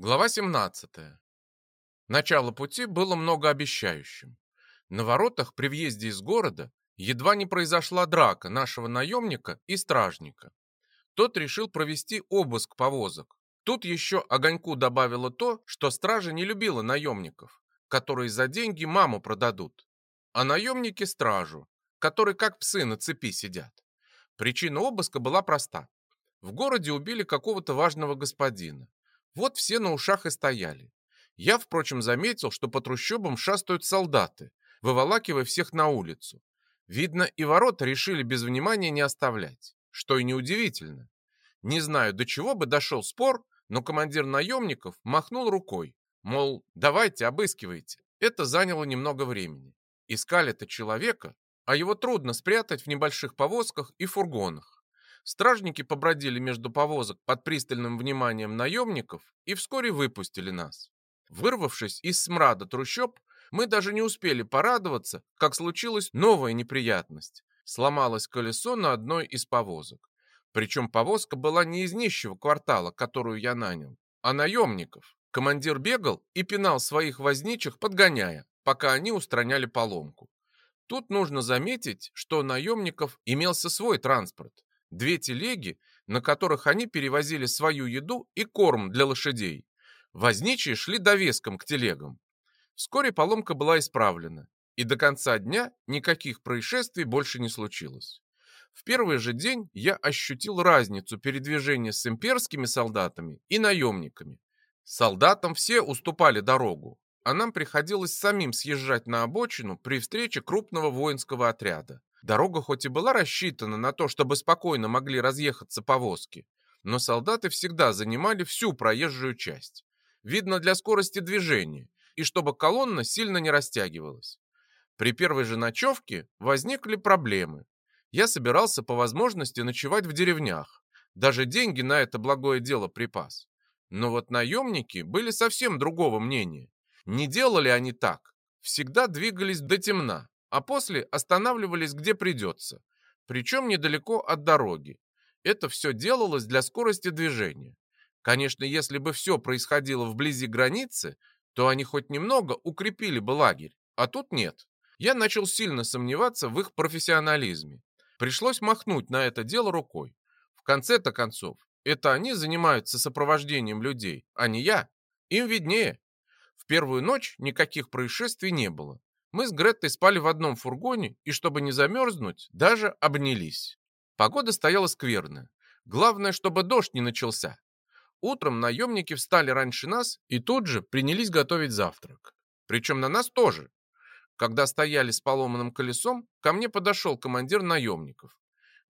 Глава 17. Начало пути было многообещающим. На воротах при въезде из города едва не произошла драка нашего наемника и стражника. Тот решил провести обыск повозок. Тут еще огоньку добавило то, что стража не любила наемников, которые за деньги маму продадут, а наемники стражу, которые как псы на цепи сидят. Причина обыска была проста. В городе убили какого-то важного господина. Вот все на ушах и стояли. Я, впрочем, заметил, что по трущобам шастают солдаты, выволакивая всех на улицу. Видно, и ворота решили без внимания не оставлять, что и неудивительно. Не знаю, до чего бы дошел спор, но командир наемников махнул рукой, мол, давайте, обыскивайте. Это заняло немного времени. Искали-то человека, а его трудно спрятать в небольших повозках и фургонах. Стражники побродили между повозок под пристальным вниманием наемников и вскоре выпустили нас. Вырвавшись из смрада трущоб, мы даже не успели порадоваться, как случилась новая неприятность. Сломалось колесо на одной из повозок. Причем повозка была не из нищего квартала, которую я нанял, а наемников. Командир бегал и пинал своих возничих, подгоняя, пока они устраняли поломку. Тут нужно заметить, что у наемников имелся свой транспорт. Две телеги, на которых они перевозили свою еду и корм для лошадей. Возничие шли довеском к телегам. Вскоре поломка была исправлена, и до конца дня никаких происшествий больше не случилось. В первый же день я ощутил разницу передвижения с имперскими солдатами и наемниками. Солдатам все уступали дорогу, а нам приходилось самим съезжать на обочину при встрече крупного воинского отряда. Дорога хоть и была рассчитана на то, чтобы спокойно могли разъехаться повозки, но солдаты всегда занимали всю проезжую часть. Видно для скорости движения и чтобы колонна сильно не растягивалась. При первой же ночевке возникли проблемы. Я собирался по возможности ночевать в деревнях, даже деньги на это благое дело припас. Но вот наемники были совсем другого мнения. Не делали они так, всегда двигались до темна, а после останавливались где придется, причем недалеко от дороги. Это все делалось для скорости движения. Конечно, если бы все происходило вблизи границы, то они хоть немного укрепили бы лагерь, а тут нет. Я начал сильно сомневаться в их профессионализме. Пришлось махнуть на это дело рукой. В конце-то концов, это они занимаются сопровождением людей, а не я. Им виднее. В первую ночь никаких происшествий не было. Мы с Греттой спали в одном фургоне и, чтобы не замерзнуть, даже обнялись. Погода стояла скверная. Главное, чтобы дождь не начался. Утром наемники встали раньше нас и тут же принялись готовить завтрак. Причем на нас тоже. Когда стояли с поломанным колесом, ко мне подошел командир наемников.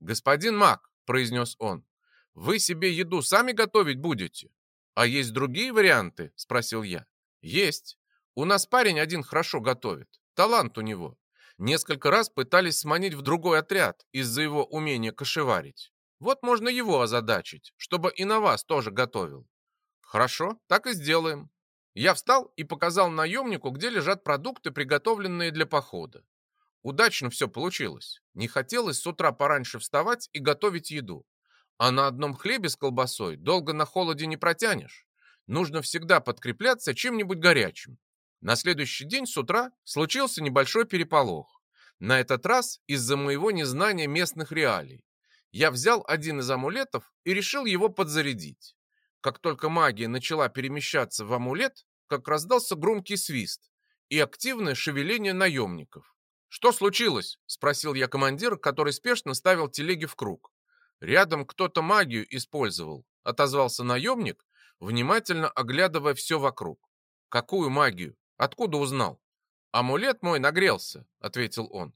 «Господин Мак», — произнес он, — «вы себе еду сами готовить будете?» «А есть другие варианты?» — спросил я. «Есть. У нас парень один хорошо готовит. Талант у него. Несколько раз пытались сманить в другой отряд из-за его умения кошеварить. Вот можно его озадачить, чтобы и на вас тоже готовил. Хорошо, так и сделаем. Я встал и показал наемнику, где лежат продукты, приготовленные для похода. Удачно все получилось. Не хотелось с утра пораньше вставать и готовить еду. А на одном хлебе с колбасой долго на холоде не протянешь. Нужно всегда подкрепляться чем-нибудь горячим. На следующий день с утра случился небольшой переполох. На этот раз из-за моего незнания местных реалий. Я взял один из амулетов и решил его подзарядить. Как только магия начала перемещаться в амулет, как раздался громкий свист и активное шевеление наемников. «Что случилось?» – спросил я командира, который спешно ставил телеги в круг. «Рядом кто-то магию использовал», – отозвался наемник, внимательно оглядывая все вокруг. «Какую магию?» Откуда узнал? Амулет мой нагрелся, ответил он.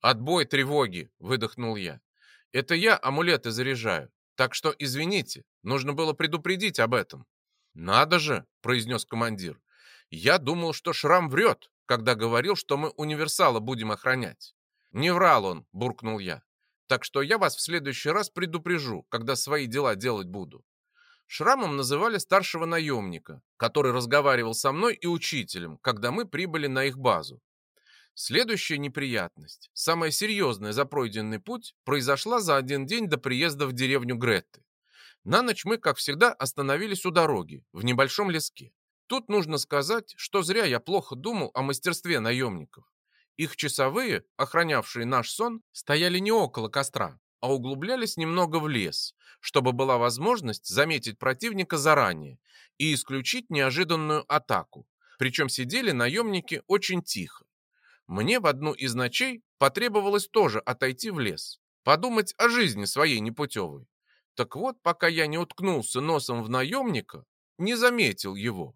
Отбой тревоги, выдохнул я. Это я амулеты заряжаю. Так что извините, нужно было предупредить об этом. Надо же, произнес командир. Я думал, что Шрам врет, когда говорил, что мы универсала будем охранять. Не врал он, буркнул я. Так что я вас в следующий раз предупрежу, когда свои дела делать буду. Шрамом называли старшего наемника, который разговаривал со мной и учителем, когда мы прибыли на их базу. Следующая неприятность, самая серьезная за пройденный путь, произошла за один день до приезда в деревню Гретты. На ночь мы, как всегда, остановились у дороги, в небольшом леске. Тут нужно сказать, что зря я плохо думал о мастерстве наемников. Их часовые, охранявшие наш сон, стояли не около костра, а углублялись немного в лес, чтобы была возможность заметить противника заранее и исключить неожиданную атаку. Причем сидели наемники очень тихо. Мне в одну из ночей потребовалось тоже отойти в лес, подумать о жизни своей непутевой. Так вот, пока я не уткнулся носом в наемника, не заметил его.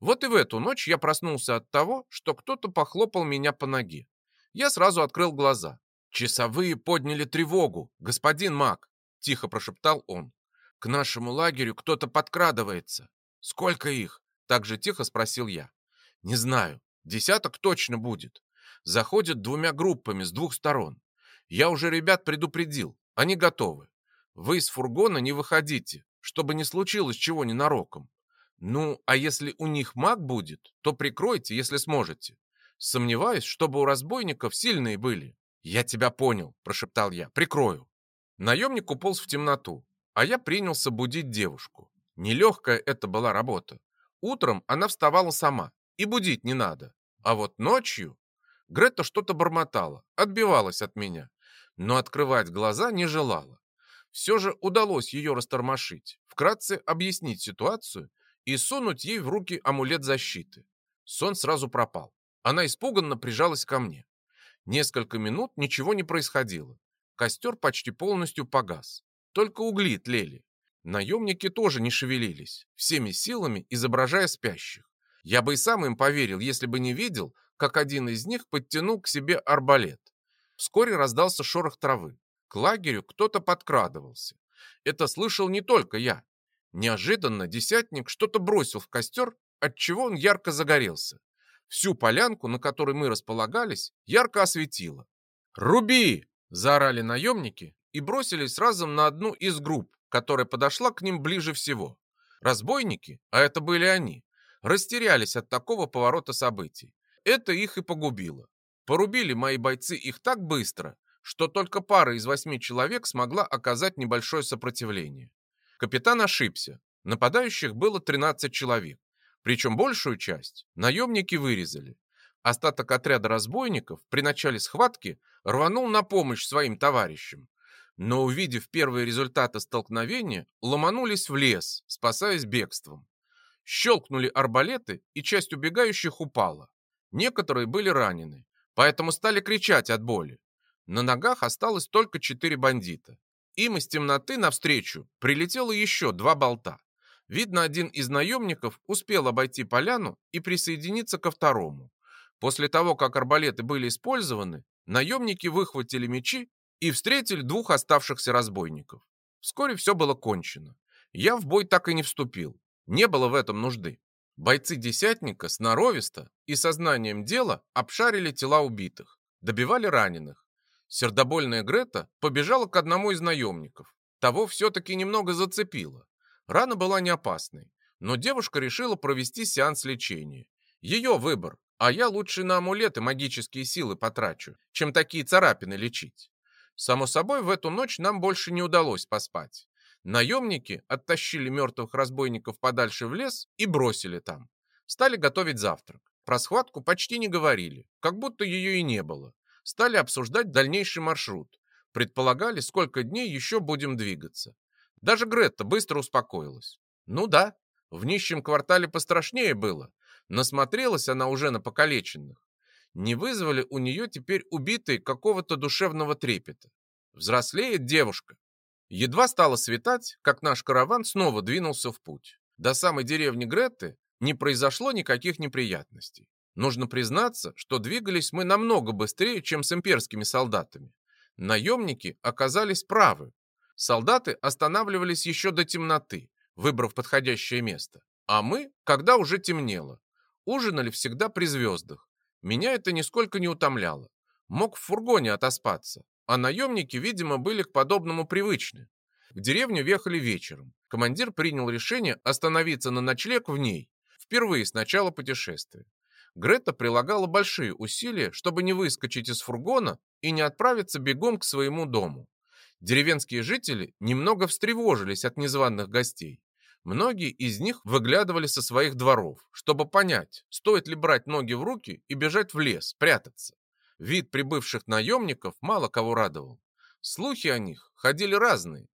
Вот и в эту ночь я проснулся от того, что кто-то похлопал меня по ноге. Я сразу открыл глаза. «Часовые подняли тревогу, господин маг», — тихо прошептал он. «К нашему лагерю кто-то подкрадывается. Сколько их?» — так же тихо спросил я. «Не знаю. Десяток точно будет. Заходят двумя группами с двух сторон. Я уже ребят предупредил. Они готовы. Вы из фургона не выходите, чтобы не случилось чего ненароком. Ну, а если у них маг будет, то прикройте, если сможете. Сомневаюсь, чтобы у разбойников сильные были. «Я тебя понял», – прошептал я. «Прикрою». Наемник уполз в темноту, а я принялся будить девушку. Нелегкая это была работа. Утром она вставала сама, и будить не надо. А вот ночью Грета что-то бормотала, отбивалась от меня, но открывать глаза не желала. Все же удалось ее растормошить, вкратце объяснить ситуацию и сунуть ей в руки амулет защиты. Сон сразу пропал. Она испуганно прижалась ко мне. Несколько минут ничего не происходило. Костер почти полностью погас. Только угли тлели. Наемники тоже не шевелились, всеми силами изображая спящих. Я бы и сам им поверил, если бы не видел, как один из них подтянул к себе арбалет. Вскоре раздался шорох травы. К лагерю кто-то подкрадывался. Это слышал не только я. Неожиданно десятник что-то бросил в костер, отчего он ярко загорелся. Всю полянку, на которой мы располагались, ярко осветило. «Руби!» – заорали наемники и бросились разом на одну из групп, которая подошла к ним ближе всего. Разбойники, а это были они, растерялись от такого поворота событий. Это их и погубило. Порубили мои бойцы их так быстро, что только пара из восьми человек смогла оказать небольшое сопротивление. Капитан ошибся. Нападающих было 13 человек. Причем большую часть наемники вырезали. Остаток отряда разбойников при начале схватки рванул на помощь своим товарищам. Но увидев первые результаты столкновения, ломанулись в лес, спасаясь бегством. Щелкнули арбалеты, и часть убегающих упала. Некоторые были ранены, поэтому стали кричать от боли. На ногах осталось только четыре бандита. Им из темноты навстречу прилетело еще два болта. Видно, один из наемников успел обойти поляну и присоединиться ко второму. После того, как арбалеты были использованы, наемники выхватили мечи и встретили двух оставшихся разбойников. Вскоре все было кончено. Я в бой так и не вступил. Не было в этом нужды. Бойцы десятника сноровисто и сознанием дела обшарили тела убитых, добивали раненых. Сердобольная Грета побежала к одному из наемников. Того все-таки немного зацепило. Рана была не опасной, но девушка решила провести сеанс лечения. Ее выбор, а я лучше на амулеты магические силы потрачу, чем такие царапины лечить. Само собой, в эту ночь нам больше не удалось поспать. Наемники оттащили мертвых разбойников подальше в лес и бросили там. Стали готовить завтрак. Про схватку почти не говорили, как будто ее и не было. Стали обсуждать дальнейший маршрут. Предполагали, сколько дней еще будем двигаться. Даже Гретта быстро успокоилась. Ну да, в нищем квартале пострашнее было. Насмотрелась она уже на покалеченных. Не вызвали у нее теперь убитые какого-то душевного трепета. Взрослеет девушка. Едва стало светать, как наш караван снова двинулся в путь. До самой деревни Гретты не произошло никаких неприятностей. Нужно признаться, что двигались мы намного быстрее, чем с имперскими солдатами. Наемники оказались правы. Солдаты останавливались еще до темноты, выбрав подходящее место. А мы, когда уже темнело, ужинали всегда при звездах. Меня это нисколько не утомляло. Мог в фургоне отоспаться, а наемники, видимо, были к подобному привычны. В деревню въехали вечером. Командир принял решение остановиться на ночлег в ней, впервые с начала путешествия. Грета прилагала большие усилия, чтобы не выскочить из фургона и не отправиться бегом к своему дому. Деревенские жители немного встревожились от незваных гостей. Многие из них выглядывали со своих дворов, чтобы понять, стоит ли брать ноги в руки и бежать в лес, прятаться. Вид прибывших наемников мало кого радовал. Слухи о них ходили разные.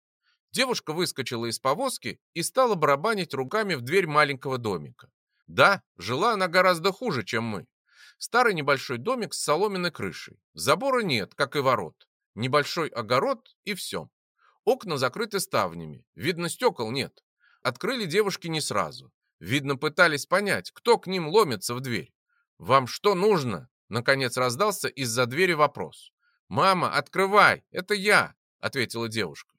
Девушка выскочила из повозки и стала барабанить руками в дверь маленького домика. Да, жила она гораздо хуже, чем мы. Старый небольшой домик с соломенной крышей. Забора нет, как и ворот. Небольшой огород и все. Окна закрыты ставнями. Видно, стекол нет. Открыли девушки не сразу. Видно, пытались понять, кто к ним ломится в дверь. «Вам что нужно?» Наконец раздался из-за двери вопрос. «Мама, открывай, это я!» — ответила девушка.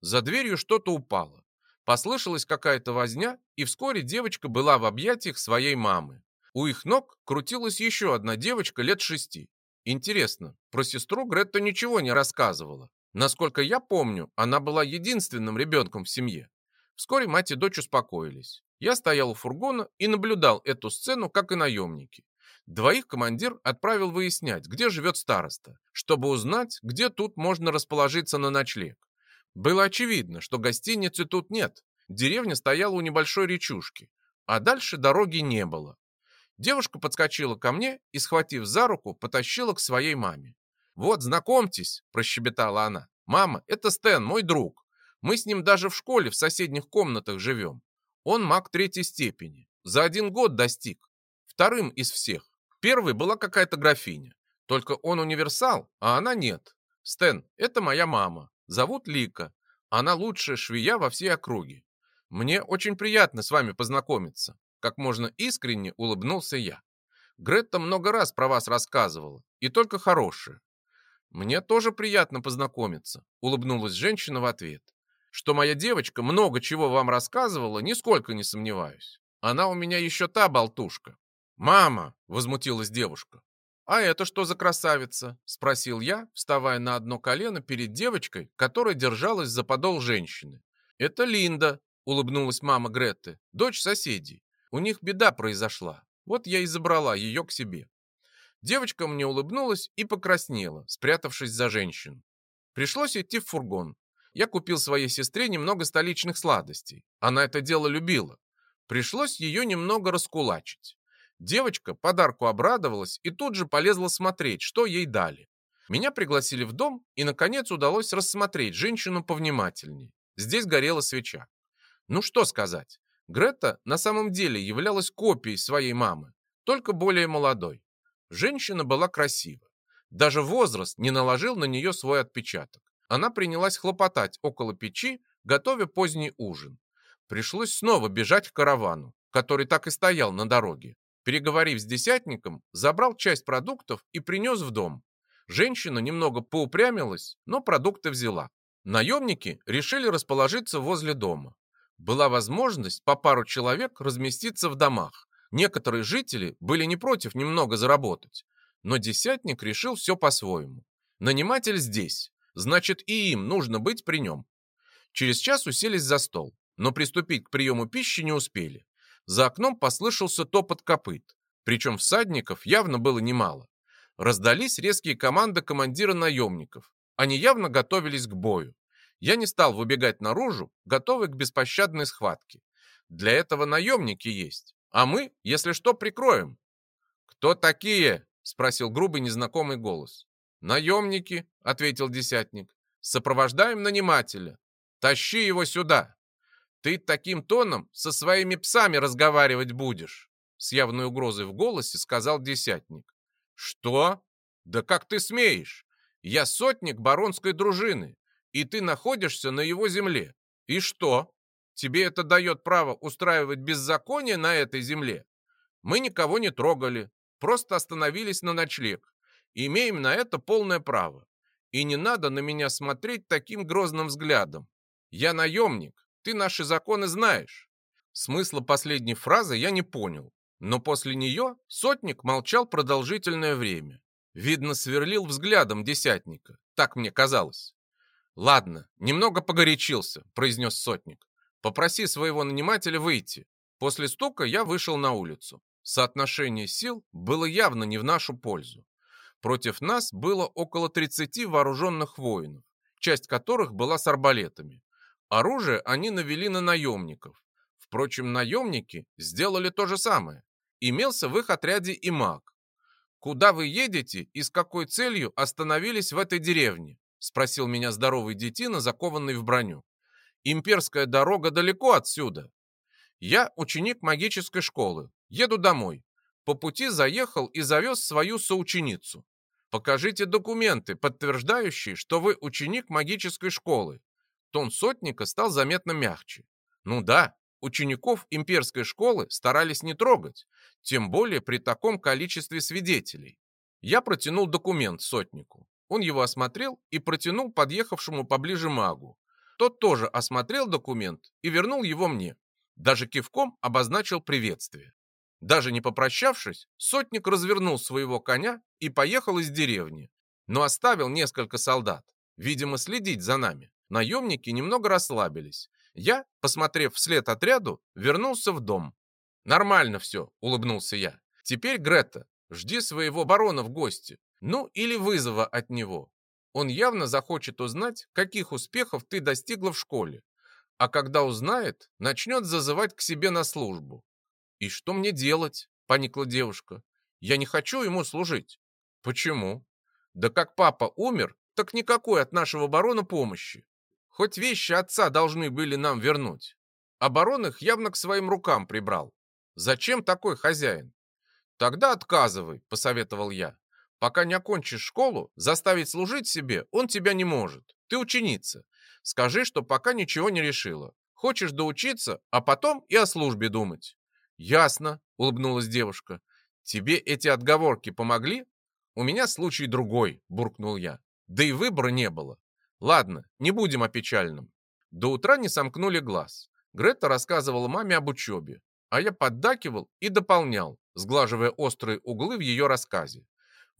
За дверью что-то упало. Послышалась какая-то возня, и вскоре девочка была в объятиях своей мамы. У их ног крутилась еще одна девочка лет шести. Интересно, про сестру Гретта ничего не рассказывала. Насколько я помню, она была единственным ребенком в семье. Вскоре мать и дочь успокоились. Я стоял у фургона и наблюдал эту сцену, как и наемники. Двоих командир отправил выяснять, где живет староста, чтобы узнать, где тут можно расположиться на ночлег. Было очевидно, что гостиницы тут нет. Деревня стояла у небольшой речушки, а дальше дороги не было. Девушка подскочила ко мне и, схватив за руку, потащила к своей маме. «Вот, знакомьтесь», – прощебетала она. «Мама, это Стэн, мой друг. Мы с ним даже в школе в соседних комнатах живем. Он маг третьей степени. За один год достиг. Вторым из всех. Первой была какая-то графиня. Только он универсал, а она нет. Стэн, это моя мама. Зовут Лика. Она лучшая швея во всей округе. Мне очень приятно с вами познакомиться. Как можно искренне улыбнулся я. Гретта много раз про вас рассказывала, и только хорошее. Мне тоже приятно познакомиться, улыбнулась женщина в ответ. Что моя девочка много чего вам рассказывала, нисколько не сомневаюсь. Она у меня еще та болтушка. «Мама!» — возмутилась девушка. «А это что за красавица?» — спросил я, вставая на одно колено перед девочкой, которая держалась за подол женщины. «Это Линда», — улыбнулась мама Гретты, дочь соседей. У них беда произошла. Вот я и забрала ее к себе. Девочка мне улыбнулась и покраснела, спрятавшись за женщину. Пришлось идти в фургон. Я купил своей сестре немного столичных сладостей. Она это дело любила. Пришлось ее немного раскулачить. Девочка подарку обрадовалась и тут же полезла смотреть, что ей дали. Меня пригласили в дом, и, наконец, удалось рассмотреть женщину повнимательней. Здесь горела свеча. Ну что сказать, Грета на самом деле являлась копией своей мамы, только более молодой. Женщина была красива. Даже возраст не наложил на нее свой отпечаток. Она принялась хлопотать около печи, готовя поздний ужин. Пришлось снова бежать к каравану, который так и стоял на дороге. Переговорив с десятником, забрал часть продуктов и принес в дом. Женщина немного поупрямилась, но продукты взяла. Наемники решили расположиться возле дома была возможность по пару человек разместиться в домах. Некоторые жители были не против немного заработать, но десятник решил все по-своему. Наниматель здесь, значит и им нужно быть при нем. Через час уселись за стол, но приступить к приему пищи не успели. За окном послышался топот копыт, причем всадников явно было немало. Раздались резкие команды командира наемников. Они явно готовились к бою. Я не стал выбегать наружу, готовый к беспощадной схватке. Для этого наемники есть, а мы, если что, прикроем. «Кто такие?» — спросил грубый незнакомый голос. «Наемники», — ответил десятник. «Сопровождаем нанимателя. Тащи его сюда. Ты таким тоном со своими псами разговаривать будешь», с явной угрозой в голосе сказал десятник. «Что? Да как ты смеешь? Я сотник баронской дружины и ты находишься на его земле. И что? Тебе это дает право устраивать беззаконие на этой земле? Мы никого не трогали, просто остановились на ночлег. Имеем на это полное право. И не надо на меня смотреть таким грозным взглядом. Я наемник, ты наши законы знаешь. Смысла последней фразы я не понял, но после нее сотник молчал продолжительное время. Видно, сверлил взглядом десятника, так мне казалось. «Ладно, немного погорячился», — произнес сотник. «Попроси своего нанимателя выйти». После стука я вышел на улицу. Соотношение сил было явно не в нашу пользу. Против нас было около 30 вооруженных воинов. часть которых была с арбалетами. Оружие они навели на наемников. Впрочем, наемники сделали то же самое. Имелся в их отряде и маг. «Куда вы едете и с какой целью остановились в этой деревне?» Спросил меня здоровый детина, закованный в броню. «Имперская дорога далеко отсюда. Я ученик магической школы. Еду домой. По пути заехал и завез свою соученицу. Покажите документы, подтверждающие, что вы ученик магической школы. Тон сотника стал заметно мягче. Ну да, учеников имперской школы старались не трогать, тем более при таком количестве свидетелей. Я протянул документ сотнику. Он его осмотрел и протянул подъехавшему поближе магу. Тот тоже осмотрел документ и вернул его мне. Даже кивком обозначил приветствие. Даже не попрощавшись, сотник развернул своего коня и поехал из деревни, но оставил несколько солдат, видимо, следить за нами. Наемники немного расслабились. Я, посмотрев вслед отряду, вернулся в дом. «Нормально все», — улыбнулся я. «Теперь, Грета, жди своего барона в гости. Ну, или вызова от него. Он явно захочет узнать, каких успехов ты достигла в школе. А когда узнает, начнет зазывать к себе на службу. «И что мне делать?» — поникла девушка. «Я не хочу ему служить». «Почему?» «Да как папа умер, так никакой от нашего барона помощи. Хоть вещи отца должны были нам вернуть. А барон их явно к своим рукам прибрал. Зачем такой хозяин?» «Тогда отказывай», — посоветовал я. «Пока не окончишь школу, заставить служить себе он тебя не может. Ты ученица. Скажи, что пока ничего не решила. Хочешь доучиться, а потом и о службе думать». «Ясно», — улыбнулась девушка. «Тебе эти отговорки помогли?» «У меня случай другой», — буркнул я. «Да и выбора не было. Ладно, не будем о печальном». До утра не сомкнули глаз. Грета рассказывала маме об учебе, а я поддакивал и дополнял, сглаживая острые углы в ее рассказе.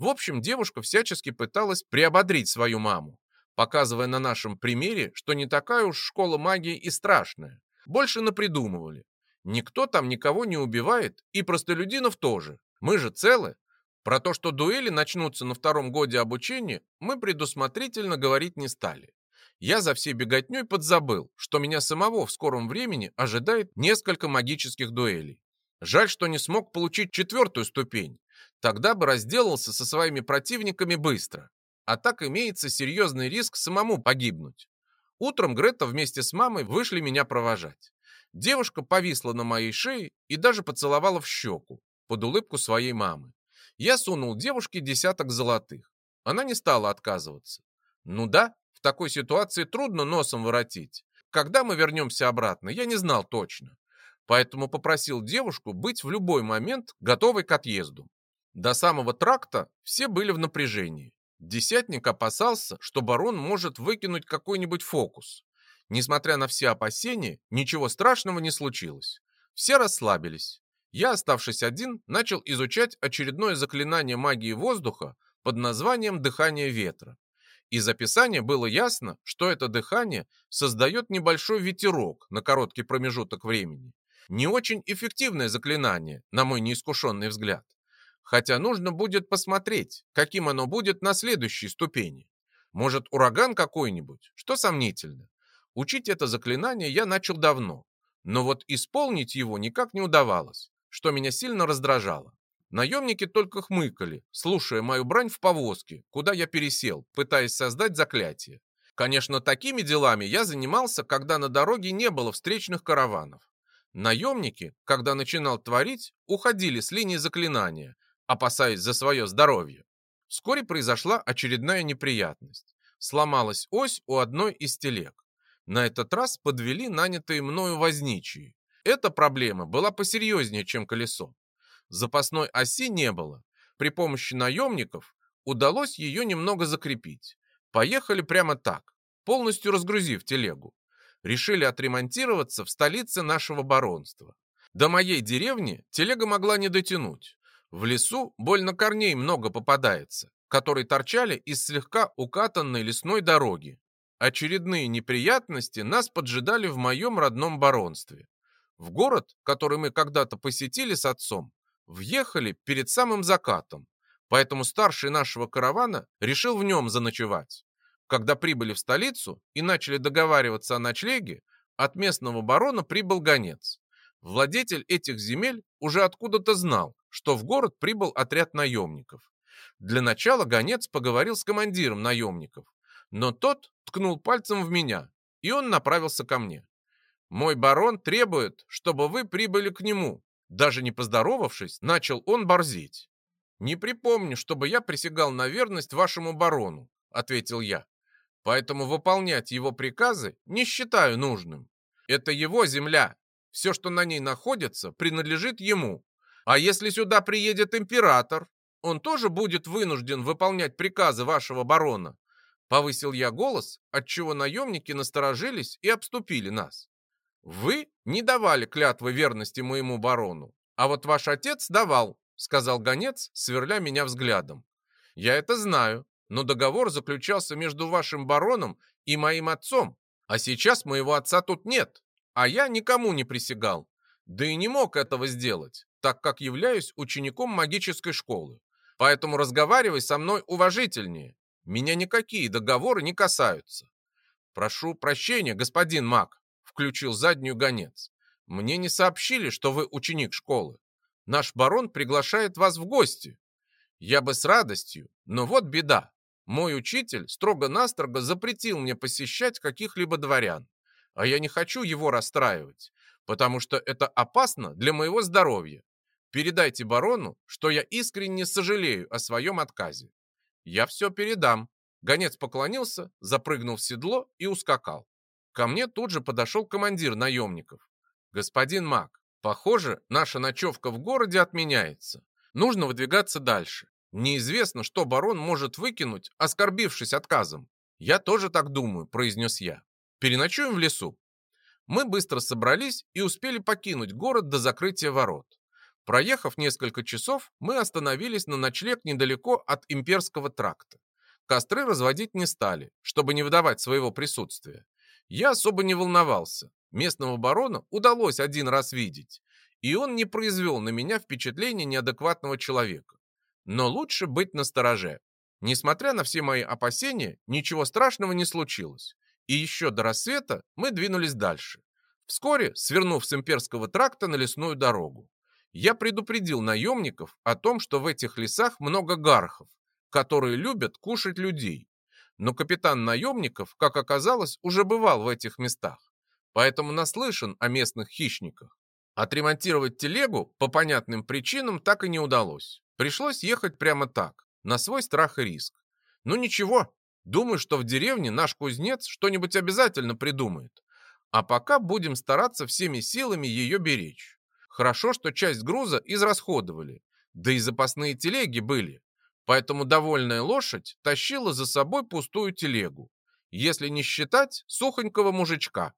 В общем, девушка всячески пыталась приободрить свою маму, показывая на нашем примере, что не такая уж школа магии и страшная. Больше напридумывали. Никто там никого не убивает, и простолюдинов тоже. Мы же целы. Про то, что дуэли начнутся на втором годе обучения, мы предусмотрительно говорить не стали. Я за всей беготней подзабыл, что меня самого в скором времени ожидает несколько магических дуэлей. Жаль, что не смог получить четвертую ступень. Тогда бы разделался со своими противниками быстро. А так имеется серьезный риск самому погибнуть. Утром Грета вместе с мамой вышли меня провожать. Девушка повисла на моей шее и даже поцеловала в щеку, под улыбку своей мамы. Я сунул девушке десяток золотых. Она не стала отказываться. Ну да, в такой ситуации трудно носом воротить. Когда мы вернемся обратно, я не знал точно. Поэтому попросил девушку быть в любой момент готовой к отъезду. До самого тракта все были в напряжении. Десятник опасался, что барон может выкинуть какой-нибудь фокус. Несмотря на все опасения, ничего страшного не случилось. Все расслабились. Я, оставшись один, начал изучать очередное заклинание магии воздуха под названием «Дыхание ветра». Из описания было ясно, что это дыхание создает небольшой ветерок на короткий промежуток времени. Не очень эффективное заклинание, на мой неискушенный взгляд. Хотя нужно будет посмотреть, каким оно будет на следующей ступени. Может, ураган какой-нибудь, что сомнительно. Учить это заклинание я начал давно, но вот исполнить его никак не удавалось, что меня сильно раздражало. Наемники только хмыкали, слушая мою брань в повозке, куда я пересел, пытаясь создать заклятие. Конечно, такими делами я занимался, когда на дороге не было встречных караванов. Наемники, когда начинал творить, уходили с линии заклинания, опасаясь за свое здоровье. Вскоре произошла очередная неприятность. Сломалась ось у одной из телег. На этот раз подвели нанятые мною возничие. Эта проблема была посерьезнее, чем колесо. Запасной оси не было. При помощи наемников удалось ее немного закрепить. Поехали прямо так, полностью разгрузив телегу. Решили отремонтироваться в столице нашего баронства. До моей деревни телега могла не дотянуть. В лесу больно корней много попадается, которые торчали из слегка укатанной лесной дороги. Очередные неприятности нас поджидали в моем родном баронстве. В город, который мы когда-то посетили с отцом, въехали перед самым закатом, поэтому старший нашего каравана решил в нем заночевать. Когда прибыли в столицу и начали договариваться о ночлеге, от местного барона прибыл гонец. Владетель этих земель уже откуда-то знал, что в город прибыл отряд наемников. Для начала гонец поговорил с командиром наемников, но тот ткнул пальцем в меня, и он направился ко мне. «Мой барон требует, чтобы вы прибыли к нему». Даже не поздоровавшись, начал он борзеть. «Не припомню, чтобы я присягал на верность вашему барону», — ответил я. «Поэтому выполнять его приказы не считаю нужным. Это его земля. Все, что на ней находится, принадлежит ему. А если сюда приедет император, он тоже будет вынужден выполнять приказы вашего барона. Повысил я голос, отчего наемники насторожились и обступили нас. Вы не давали клятвы верности моему барону, а вот ваш отец давал, сказал гонец, сверля меня взглядом. Я это знаю, но договор заключался между вашим бароном и моим отцом, а сейчас моего отца тут нет, а я никому не присягал, да и не мог этого сделать, так как являюсь учеником магической школы. Поэтому разговаривай со мной уважительнее. Меня никакие договоры не касаются. Прошу прощения, господин маг, включил заднюю гонец. Мне не сообщили, что вы ученик школы. Наш барон приглашает вас в гости. Я бы с радостью, но вот беда. Мой учитель строго-настрого запретил мне посещать каких-либо дворян. А я не хочу его расстраивать, потому что это опасно для моего здоровья. Передайте барону, что я искренне сожалею о своем отказе. «Я все передам». Гонец поклонился, запрыгнул в седло и ускакал. Ко мне тут же подошел командир наемников. «Господин маг, похоже, наша ночевка в городе отменяется. Нужно выдвигаться дальше. Неизвестно, что барон может выкинуть, оскорбившись отказом. Я тоже так думаю», — произнес я. «Переночуем в лесу». Мы быстро собрались и успели покинуть город до закрытия ворот. Проехав несколько часов, мы остановились на ночлег недалеко от Имперского тракта. Костры разводить не стали, чтобы не выдавать своего присутствия. Я особо не волновался. Местного барона удалось один раз видеть, и он не произвел на меня впечатление неадекватного человека. Но лучше быть настороже. Несмотря на все мои опасения, ничего страшного не случилось. И еще до рассвета мы двинулись дальше. Вскоре, свернув с имперского тракта на лесную дорогу. Я предупредил наемников о том, что в этих лесах много гархов, которые любят кушать людей. Но капитан наемников, как оказалось, уже бывал в этих местах, поэтому наслышан о местных хищниках. Отремонтировать телегу по понятным причинам так и не удалось. Пришлось ехать прямо так, на свой страх и риск. Ну ничего, думаю, что в деревне наш кузнец что-нибудь обязательно придумает. А пока будем стараться всеми силами ее беречь. Хорошо, что часть груза израсходовали, да и запасные телеги были. Поэтому довольная лошадь тащила за собой пустую телегу, если не считать сухонького мужичка,